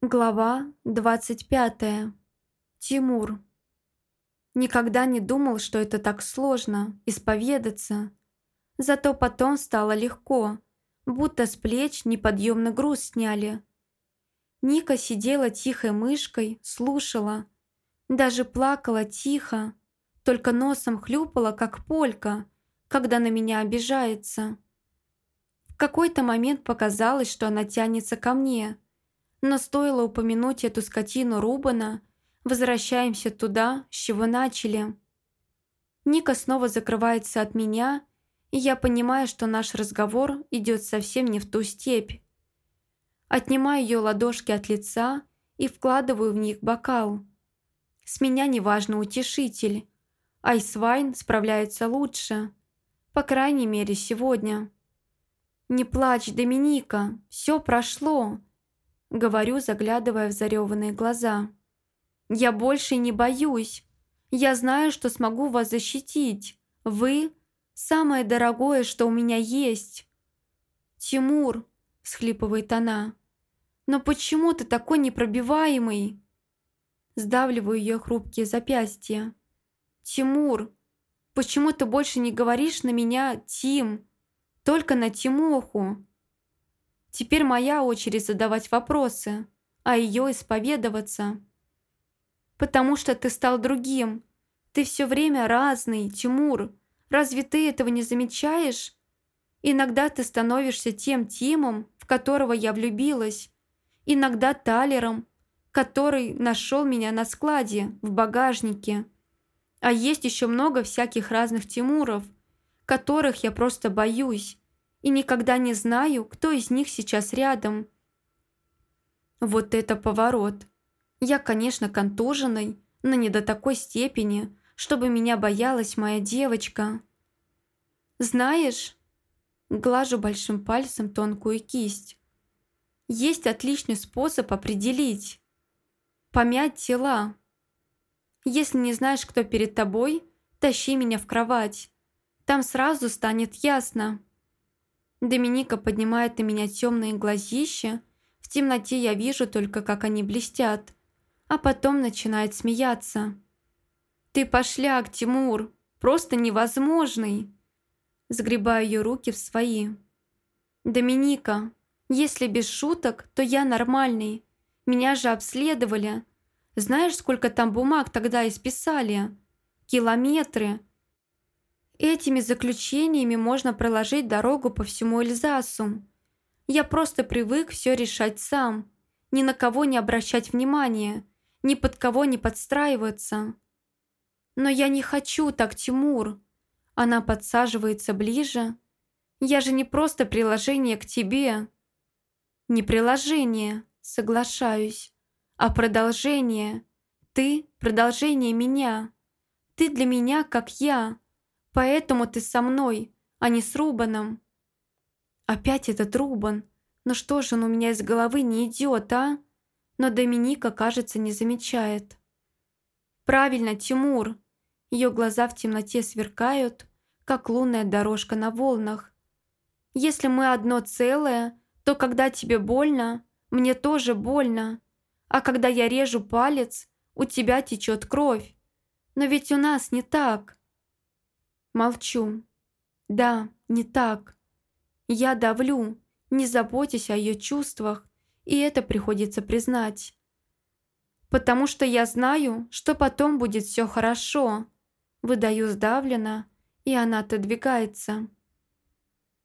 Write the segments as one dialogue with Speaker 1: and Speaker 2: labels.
Speaker 1: Глава 25. Тимур. Никогда не думал, что это так сложно – исповедаться. Зато потом стало легко, будто с плеч неподъемный груз сняли. Ника сидела тихой мышкой, слушала. Даже плакала тихо, только носом хлюпала, как полька, когда на меня обижается. В какой-то момент показалось, что она тянется ко мне – но стоило упомянуть эту скотину Рубана, возвращаемся туда, с чего начали. Ника снова закрывается от меня, и я понимаю, что наш разговор идет совсем не в ту степь. Отнимаю ее ладошки от лица и вкладываю в них бокал. С меня неважно утешитель. Айсвайн справляется лучше. По крайней мере, сегодня. «Не плачь, Доминика, все прошло. Говорю, заглядывая в зареванные глаза. «Я больше не боюсь. Я знаю, что смогу вас защитить. Вы – самое дорогое, что у меня есть». «Тимур», – всхлипывает она, – «но почему ты такой непробиваемый?» Сдавливаю ее хрупкие запястья. «Тимур, почему ты больше не говоришь на меня «Тим», только на Тимоху?» Теперь моя очередь задавать вопросы, а ее исповедоваться. Потому что ты стал другим. Ты все время разный, Тимур. Разве ты этого не замечаешь? Иногда ты становишься тем Тимом, в которого я влюбилась. Иногда Талером, который нашел меня на складе, в багажнике. А есть еще много всяких разных Тимуров, которых я просто боюсь и никогда не знаю, кто из них сейчас рядом. Вот это поворот. Я, конечно, контуженный, но не до такой степени, чтобы меня боялась моя девочка. Знаешь, глажу большим пальцем тонкую кисть. Есть отличный способ определить. Помять тела. Если не знаешь, кто перед тобой, тащи меня в кровать. Там сразу станет ясно. Доминика поднимает на меня темные глазища. В темноте я вижу только, как они блестят. А потом начинает смеяться. «Ты пошляк, Тимур! Просто невозможный!» Сгребаю ее руки в свои. «Доминика, если без шуток, то я нормальный. Меня же обследовали. Знаешь, сколько там бумаг тогда исписали? Километры. Этими заключениями можно проложить дорогу по всему Эльзасу. Я просто привык все решать сам, ни на кого не обращать внимания, ни под кого не подстраиваться. Но я не хочу так, Тимур. Она подсаживается ближе. Я же не просто приложение к тебе. Не приложение, соглашаюсь, а продолжение. Ты – продолжение меня. Ты для меня, как я. Поэтому ты со мной, а не с Рубаном. Опять этот Рубан. Ну что же он у меня из головы не идет, а? Но Доминика, кажется, не замечает. Правильно, Тимур. Ее глаза в темноте сверкают, как лунная дорожка на волнах. Если мы одно целое, то когда тебе больно, мне тоже больно. А когда я режу палец, у тебя течет кровь. Но ведь у нас не так. Молчу. Да, не так. Я давлю, не заботясь о ее чувствах, и это приходится признать. Потому что я знаю, что потом будет все хорошо. Выдаю сдавленно, и она отодвигается.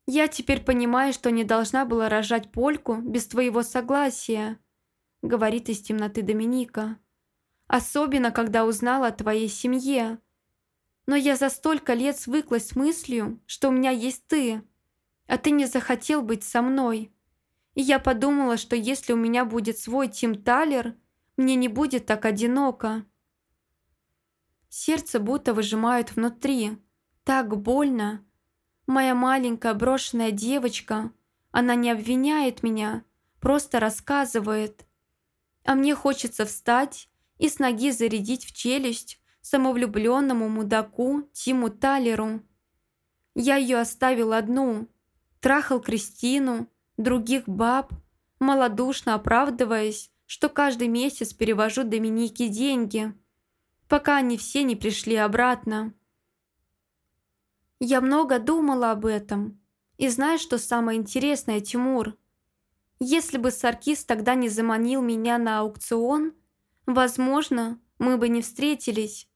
Speaker 1: Я теперь понимаю, что не должна была рожать Польку без твоего согласия, говорит из темноты Доминика. Особенно, когда узнала о твоей семье. Но я за столько лет свыклась с мыслью, что у меня есть ты, а ты не захотел быть со мной. И я подумала, что если у меня будет свой Тим Талер, мне не будет так одиноко. Сердце будто выжимают внутри. Так больно. Моя маленькая брошенная девочка, она не обвиняет меня, просто рассказывает. А мне хочется встать и с ноги зарядить в челюсть самовлюбленному мудаку Тиму Талеру. Я ее оставил одну, трахал Кристину, других баб, малодушно оправдываясь, что каждый месяц перевожу Доминике деньги, пока они все не пришли обратно. Я много думала об этом. И знаешь, что самое интересное, Тимур? Если бы Саркис тогда не заманил меня на аукцион, возможно, мы бы не встретились.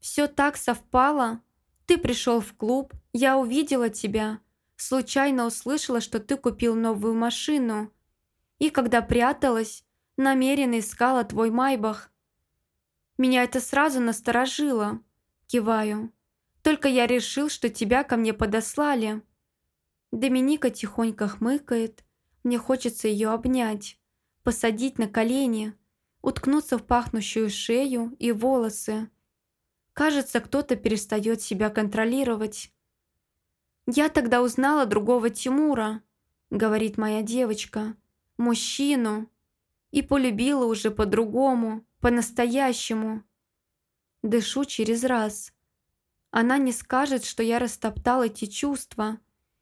Speaker 1: Все так совпало. Ты пришел в клуб, я увидела тебя, случайно услышала, что ты купил новую машину. И когда пряталась, намеренно искала твой майбах. Меня это сразу насторожило. Киваю. Только я решил, что тебя ко мне подослали». Доминика тихонько хмыкает. Мне хочется ее обнять, посадить на колени, уткнуться в пахнущую шею и волосы. Кажется, кто-то перестает себя контролировать. «Я тогда узнала другого Тимура», — говорит моя девочка, — «мужчину, и полюбила уже по-другому, по-настоящему». Дышу через раз. Она не скажет, что я растоптал эти чувства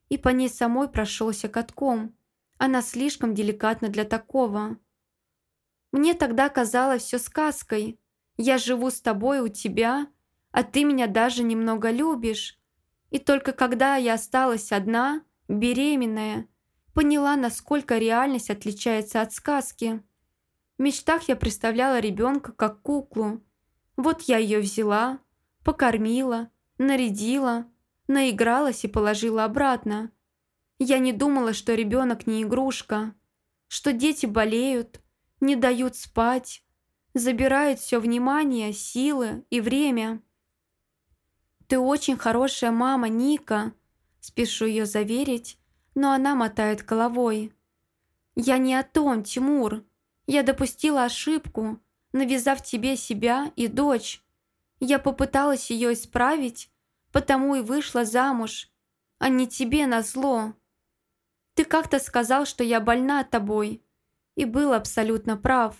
Speaker 1: и по ней самой прошелся катком. Она слишком деликатна для такого. Мне тогда казалось все сказкой. Я живу с тобой у тебя, а ты меня даже немного любишь. И только когда я осталась одна, беременная, поняла, насколько реальность отличается от сказки. В мечтах я представляла ребенка как куклу. Вот я ее взяла, покормила, нарядила, наигралась и положила обратно. Я не думала, что ребенок не игрушка, что дети болеют, не дают спать, забирают все внимание, силы и время. «Ты очень хорошая мама, Ника», – спешу ее заверить, но она мотает головой. «Я не о том, Тимур. Я допустила ошибку, навязав тебе себя и дочь. Я попыталась ее исправить, потому и вышла замуж, а не тебе на зло. Ты как-то сказал, что я больна тобой, и был абсолютно прав.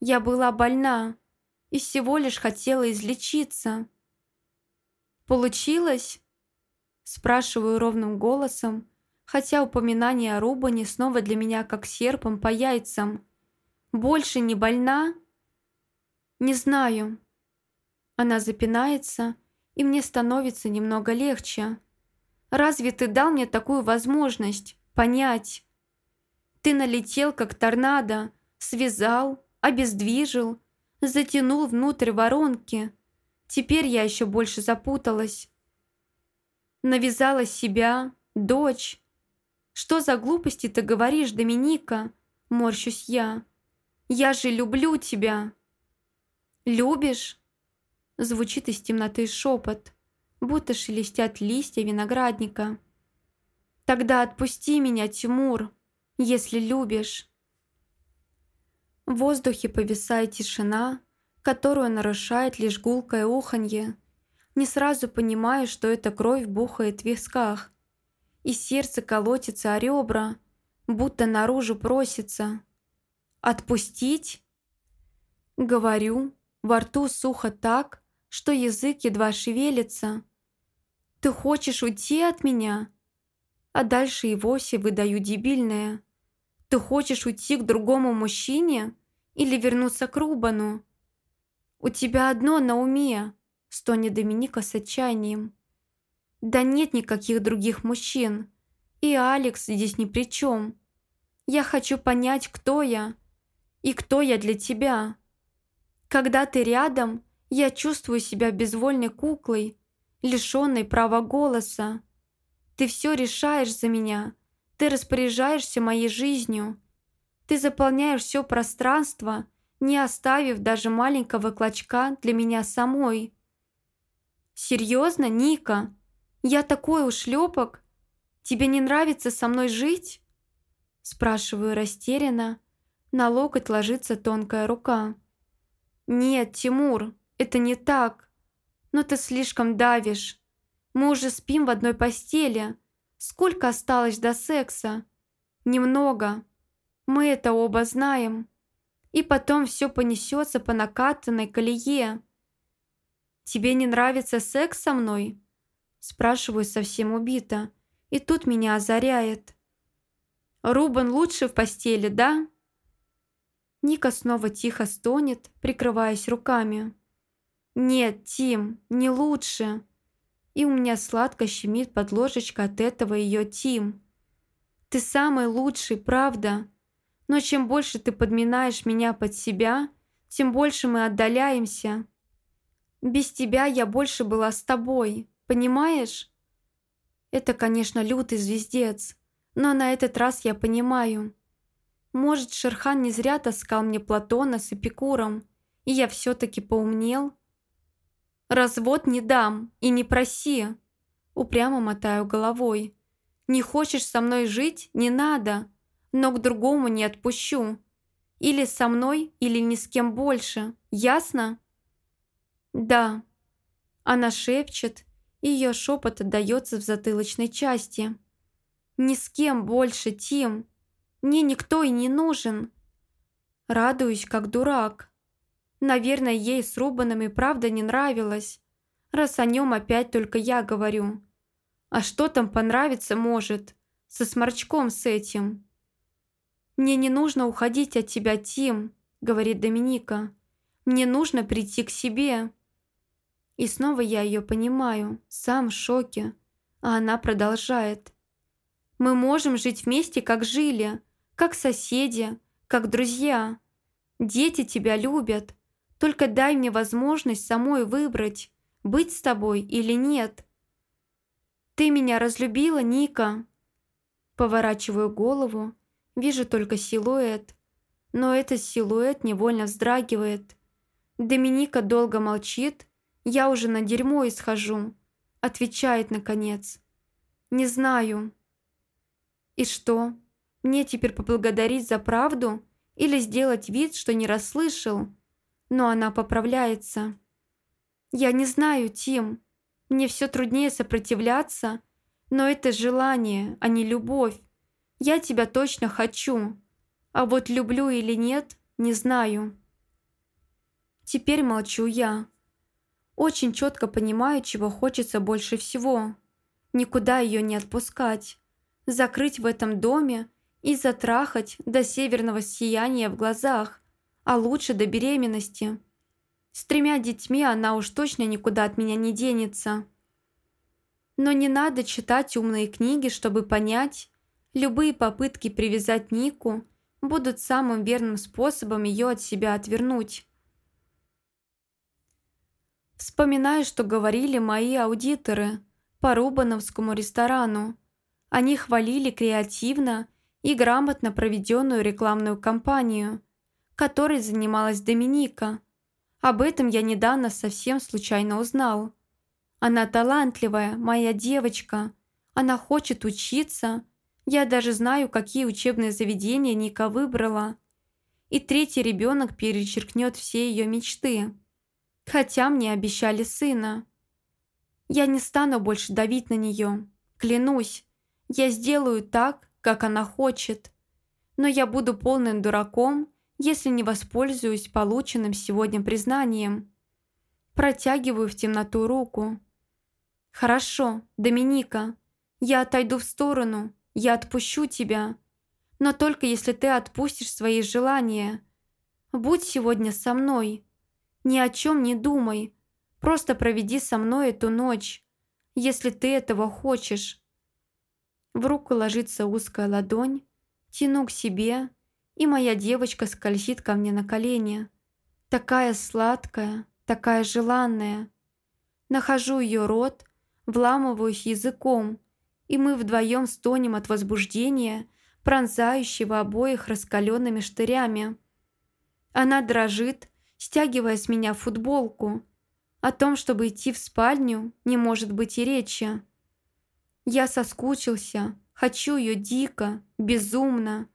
Speaker 1: Я была больна и всего лишь хотела излечиться. Получилось? Спрашиваю ровным голосом, хотя упоминание о Рубане снова для меня как серпом по яйцам. Больше не больна? Не знаю. Она запинается, и мне становится немного легче. Разве ты дал мне такую возможность понять? Ты налетел, как торнадо, связал, обездвижил, затянул внутрь воронки. Теперь я еще больше запуталась. Навязала себя, дочь. Что за глупости ты говоришь, Доминика? Морщусь я. Я же люблю тебя. Любишь? Звучит из темноты шепот, будто шелестят листья виноградника. «Тогда отпусти меня, Тимур, если любишь». В воздухе повисает тишина, которую нарушает лишь гулкое уханье. Не сразу понимаю, что эта кровь бухает в висках. И сердце колотится о ребра, будто наружу просится. «Отпустить?» Говорю, во рту сухо так, что язык едва шевелится. «Ты хочешь уйти от меня?» А дальше и вовсе выдаю дебильное. «Ты хочешь уйти к другому мужчине или вернуться к Рубану?» «У тебя одно на уме», — стонет Доминика с отчаянием. «Да нет никаких других мужчин. И Алекс здесь ни при чем. Я хочу понять, кто я и кто я для тебя. Когда ты рядом, я чувствую себя безвольной куклой, лишенной права голоса. Ты все решаешь за меня. Ты распоряжаешься моей жизнью. Ты заполняешь все пространство, не оставив даже маленького клочка для меня самой. Серьезно, Ника? Я такой ушлепок? Тебе не нравится со мной жить? Спрашиваю растерянно. На локоть ложится тонкая рука. «Нет, Тимур, это не так. Но ты слишком давишь. Мы уже спим в одной постели. Сколько осталось до секса? Немного. Мы это оба знаем. И потом все понесется по накатанной колее. Тебе не нравится секс со мной? Спрашиваю совсем убито. И тут меня озаряет. Рубан лучше в постели, да? Ника снова тихо стонет, прикрываясь руками. «Нет, Тим, не лучше!» И у меня сладко щемит под ложечкой от этого ее Тим. «Ты самый лучший, правда? Но чем больше ты подминаешь меня под себя, тем больше мы отдаляемся. Без тебя я больше была с тобой, понимаешь?» Это, конечно, лютый звездец, но на этот раз я понимаю. Может, Шерхан не зря таскал мне Платона с Эпикуром, и я все-таки поумнел? «Развод не дам и не проси!» Упрямо мотаю головой. «Не хочешь со мной жить? Не надо, но к другому не отпущу. Или со мной, или ни с кем больше. Ясно?» «Да». Она шепчет, и ее шепот отдается в затылочной части. «Ни с кем больше, Тим. Мне никто и не нужен». Радуюсь, как дурак. Наверное, ей с Рубаном и правда не нравилось, раз о нем опять только я говорю. А что там понравится может, со сморчком с этим? «Мне не нужно уходить от тебя, Тим», — говорит Доминика. «Мне нужно прийти к себе». И снова я ее понимаю, сам в шоке. А она продолжает. «Мы можем жить вместе, как жили, как соседи, как друзья. Дети тебя любят. Только дай мне возможность самой выбрать, быть с тобой или нет». «Ты меня разлюбила, Ника?» Поворачиваю голову, вижу только силуэт. Но этот силуэт невольно вздрагивает. Доминика долго молчит, я уже на дерьмо исхожу. Отвечает, наконец. Не знаю. И что? Мне теперь поблагодарить за правду? Или сделать вид, что не расслышал? Но она поправляется. Я не знаю, Тим. Мне все труднее сопротивляться. Но это желание, а не любовь. Я тебя точно хочу. А вот люблю или нет, не знаю. Теперь молчу я. Очень четко понимаю, чего хочется больше всего. Никуда ее не отпускать. Закрыть в этом доме и затрахать до северного сияния в глазах, а лучше до беременности. С тремя детьми она уж точно никуда от меня не денется. Но не надо читать умные книги, чтобы понять, любые попытки привязать Нику будут самым верным способом ее от себя отвернуть. Вспоминаю, что говорили мои аудиторы по Рубановскому ресторану. Они хвалили креативно и грамотно проведенную рекламную кампанию, которой занималась Доминика. Об этом я недавно совсем случайно узнал. Она талантливая, моя девочка. Она хочет учиться. Я даже знаю, какие учебные заведения Ника выбрала. И третий ребенок перечеркнет все ее мечты хотя мне обещали сына. Я не стану больше давить на нее, клянусь. Я сделаю так, как она хочет. Но я буду полным дураком, если не воспользуюсь полученным сегодня признанием. Протягиваю в темноту руку. «Хорошо, Доминика, я отойду в сторону, я отпущу тебя. Но только если ты отпустишь свои желания. Будь сегодня со мной». Ни о чем не думай. Просто проведи со мной эту ночь, если ты этого хочешь». В руку ложится узкая ладонь, тяну к себе, и моя девочка скользит ко мне на колени. Такая сладкая, такая желанная. Нахожу ее рот, вламываюсь языком, и мы вдвоем стонем от возбуждения, пронзающего обоих раскаленными штырями. Она дрожит, стягивая с меня футболку. О том, чтобы идти в спальню, не может быть и речи. Я соскучился, хочу ее дико, безумно.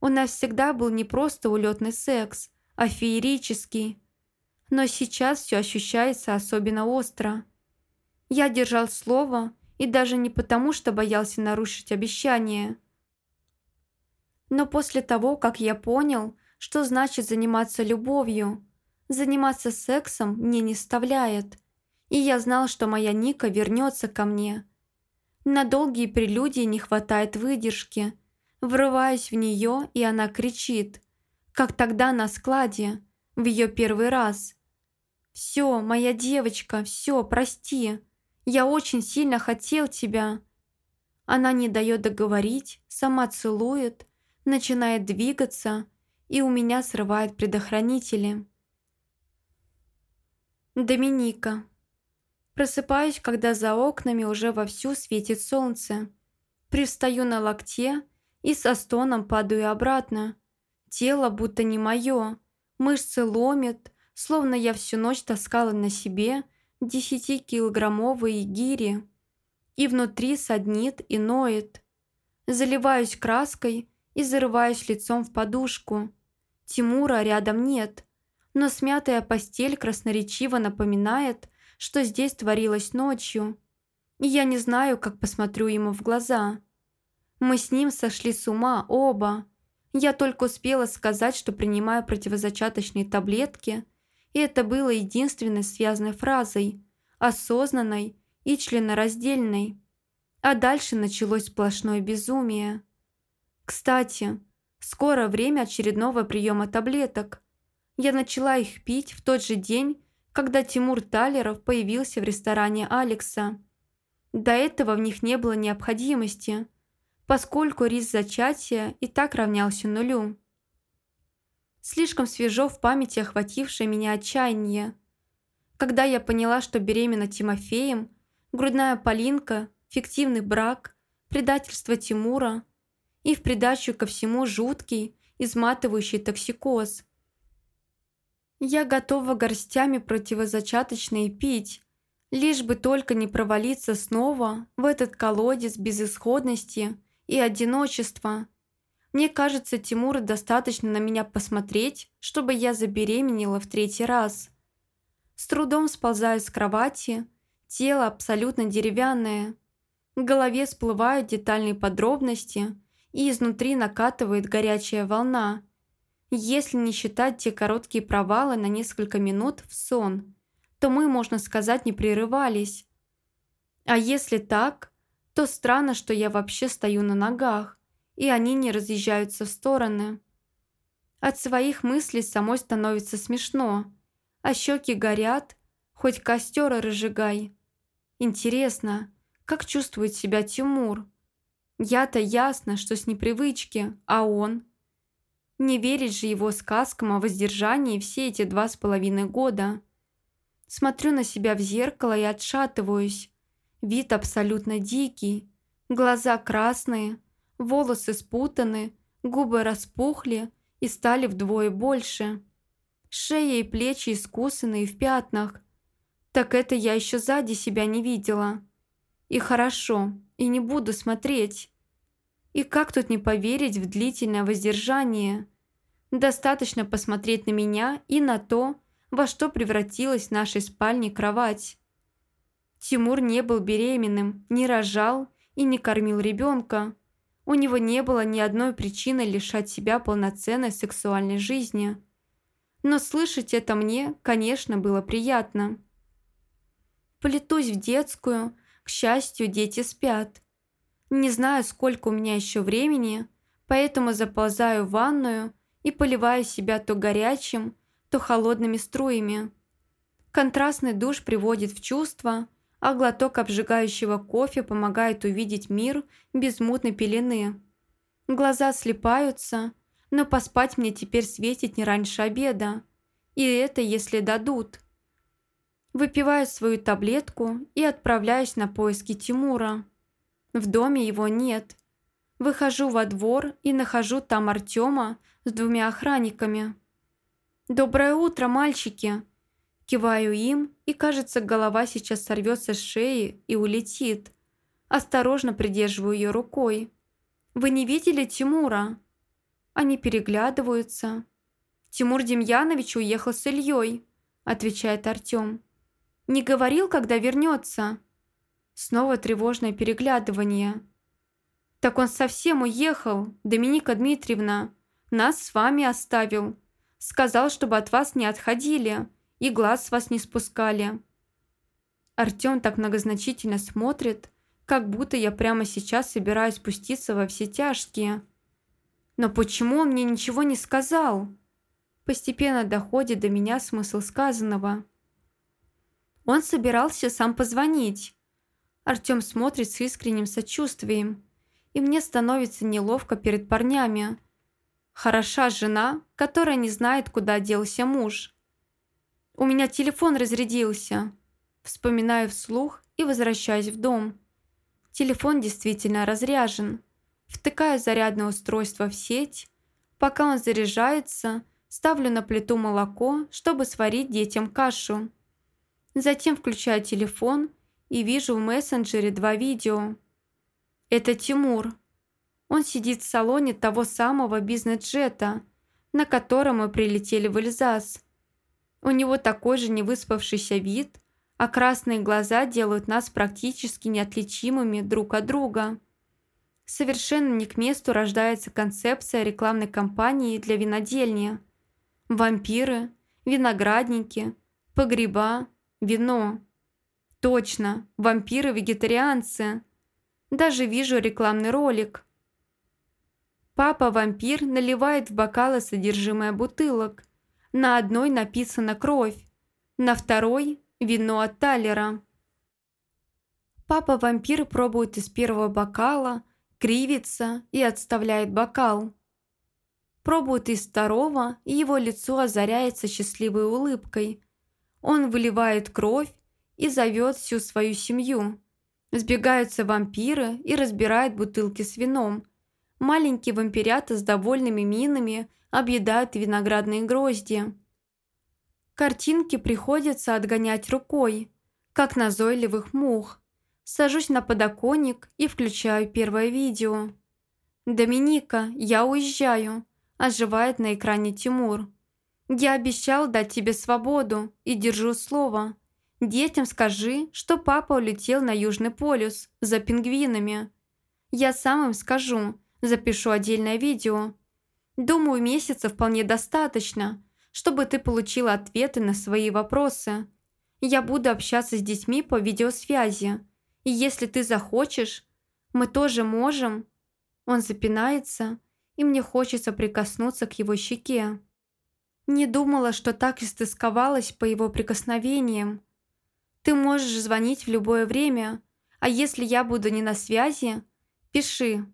Speaker 1: У нас всегда был не просто улетный секс, а феерический. Но сейчас все ощущается особенно остро. Я держал слово, и даже не потому, что боялся нарушить обещание. Но после того, как я понял, что значит заниматься любовью. Заниматься сексом мне не вставляет. И я знал, что моя Ника вернется ко мне. На долгие прелюдии не хватает выдержки. Врываюсь в нее, и она кричит. Как тогда на складе, в ее первый раз. «Все, моя девочка, все, прости. Я очень сильно хотел тебя». Она не дает договорить, сама целует, начинает двигаться, и у меня срывает предохранители. Доминика. Просыпаюсь, когда за окнами уже вовсю светит солнце. Привстаю на локте и со стоном падаю обратно. Тело будто не мое. Мышцы ломят, словно я всю ночь таскала на себе десятикилограммовые гири. И внутри саднит и ноет. Заливаюсь краской и зарываюсь лицом в подушку. Тимура рядом нет, но смятая постель красноречиво напоминает, что здесь творилось ночью. И я не знаю, как посмотрю ему в глаза. Мы с ним сошли с ума оба. Я только успела сказать, что принимаю противозачаточные таблетки, и это было единственной связанной фразой, осознанной и членораздельной. А дальше началось сплошное безумие. Кстати, скоро время очередного приема таблеток. Я начала их пить в тот же день, когда Тимур Талеров появился в ресторане Алекса. До этого в них не было необходимости, поскольку риск зачатия и так равнялся нулю. Слишком свежо в памяти охватившее меня отчаяние. Когда я поняла, что беременна Тимофеем, грудная полинка, фиктивный брак, предательство Тимура и в придачу ко всему жуткий, изматывающий токсикоз – я готова горстями противозачаточные пить, лишь бы только не провалиться снова в этот колодец безысходности и одиночества. Мне кажется, Тимуру достаточно на меня посмотреть, чтобы я забеременела в третий раз. С трудом сползаю с кровати, тело абсолютно деревянное. В голове всплывают детальные подробности, и изнутри накатывает горячая волна – если не считать те короткие провалы на несколько минут в сон, то мы, можно сказать, не прерывались. А если так, то странно, что я вообще стою на ногах, и они не разъезжаются в стороны. От своих мыслей самой становится смешно, а щеки горят, хоть костер разжигай. Интересно, как чувствует себя Тимур? Я-то ясно, что с непривычки, а он – не верить же его сказкам о воздержании все эти два с половиной года. Смотрю на себя в зеркало и отшатываюсь. Вид абсолютно дикий. Глаза красные, волосы спутаны, губы распухли и стали вдвое больше. Шея и плечи искусаны и в пятнах. Так это я еще сзади себя не видела. И хорошо, и не буду смотреть. И как тут не поверить в длительное воздержание? Достаточно посмотреть на меня и на то, во что превратилась в нашей спальне кровать. Тимур не был беременным, не рожал и не кормил ребенка. У него не было ни одной причины лишать себя полноценной сексуальной жизни. Но слышать это мне, конечно, было приятно. Плетусь в детскую, к счастью, дети спят. Не знаю, сколько у меня еще времени, поэтому заползаю в ванную и поливаю себя то горячим, то холодными струями. Контрастный душ приводит в чувство, а глоток обжигающего кофе помогает увидеть мир без мутной пелены. Глаза слепаются, но поспать мне теперь светит не раньше обеда. И это если дадут. Выпиваю свою таблетку и отправляюсь на поиски Тимура. В доме его нет. Выхожу во двор и нахожу там Артема с двумя охранниками. «Доброе утро, мальчики!» Киваю им, и, кажется, голова сейчас сорвется с шеи и улетит. Осторожно придерживаю ее рукой. «Вы не видели Тимура?» Они переглядываются. «Тимур Демьянович уехал с Ильей», отвечает Артем. «Не говорил, когда вернется?» Снова тревожное переглядывание. «Так он совсем уехал, Доминика Дмитриевна. Нас с вами оставил. Сказал, чтобы от вас не отходили и глаз с вас не спускали». Артем так многозначительно смотрит, как будто я прямо сейчас собираюсь спуститься во все тяжкие. «Но почему он мне ничего не сказал?» Постепенно доходит до меня смысл сказанного. Он собирался сам позвонить. Артем смотрит с искренним сочувствием, и мне становится неловко перед парнями. Хороша жена, которая не знает, куда делся муж. У меня телефон разрядился. Вспоминаю вслух и возвращаюсь в дом. Телефон действительно разряжен. Втыкаю зарядное устройство в сеть. Пока он заряжается, ставлю на плиту молоко, чтобы сварить детям кашу. Затем включаю телефон и вижу в мессенджере два видео. Это Тимур. Он сидит в салоне того самого бизнес-джета, на котором мы прилетели в Эльзас. У него такой же невыспавшийся вид, а красные глаза делают нас практически неотличимыми друг от друга. Совершенно не к месту рождается концепция рекламной кампании для винодельни. Вампиры, виноградники, погреба, вино. Точно, вампиры-вегетарианцы. Даже вижу рекламный ролик. Папа-вампир наливает в бокалы содержимое бутылок. На одной написано «Кровь», на второй – «Вино от Талера». Папа-вампир пробует из первого бокала, кривится и отставляет бокал. Пробует из второго, и его лицо озаряется счастливой улыбкой. Он выливает кровь и зовет всю свою семью. Сбегаются вампиры и разбирают бутылки с вином. Маленькие вампирята с довольными минами объедают виноградные грозди. Картинки приходится отгонять рукой, как назойливых мух. Сажусь на подоконник и включаю первое видео. «Доминика, я уезжаю», – оживает на экране Тимур. «Я обещал дать тебе свободу и держу слово. Детям скажи, что папа улетел на Южный полюс за пингвинами. Я сам им скажу, запишу отдельное видео. Думаю, месяца вполне достаточно, чтобы ты получила ответы на свои вопросы. Я буду общаться с детьми по видеосвязи. И если ты захочешь, мы тоже можем...» Он запинается, и мне хочется прикоснуться к его щеке. Не думала, что так истосковалась по его прикосновениям. Ты можешь звонить в любое время, а если я буду не на связи, пиши.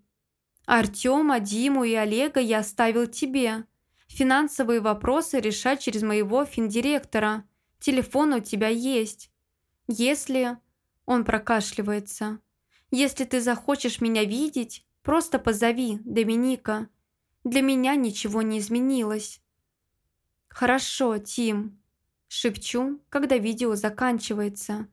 Speaker 1: Артема, Диму и Олега я оставил тебе. Финансовые вопросы решать через моего финдиректора. Телефон у тебя есть. Если... Он прокашливается. Если ты захочешь меня видеть, просто позови Доминика. Для меня ничего не изменилось. Хорошо, Тим. Шепчу, когда видео заканчивается.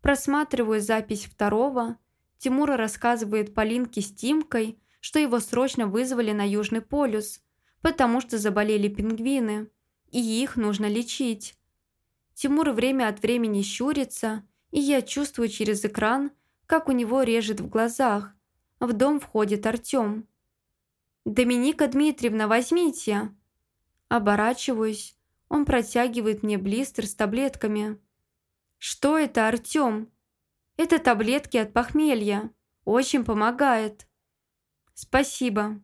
Speaker 1: Просматриваю запись второго. Тимура рассказывает Полинке с Тимкой, что его срочно вызвали на Южный полюс, потому что заболели пингвины, и их нужно лечить. Тимур время от времени щурится, и я чувствую через экран, как у него режет в глазах. В дом входит Артем. «Доминика Дмитриевна, возьмите!» Оборачиваюсь, он протягивает мне блистер с таблетками. «Что это, Артём?» «Это таблетки от похмелья. Очень помогает». «Спасибо».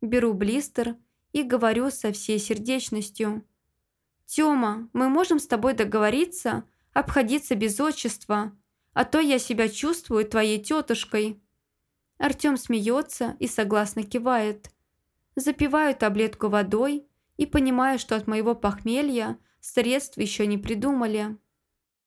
Speaker 1: Беру блистер и говорю со всей сердечностью. «Тёма, мы можем с тобой договориться обходиться без отчества, а то я себя чувствую твоей тетушкой». Артём смеется и согласно кивает. Запиваю таблетку водой и понимаю, что от моего похмелья средств еще не придумали.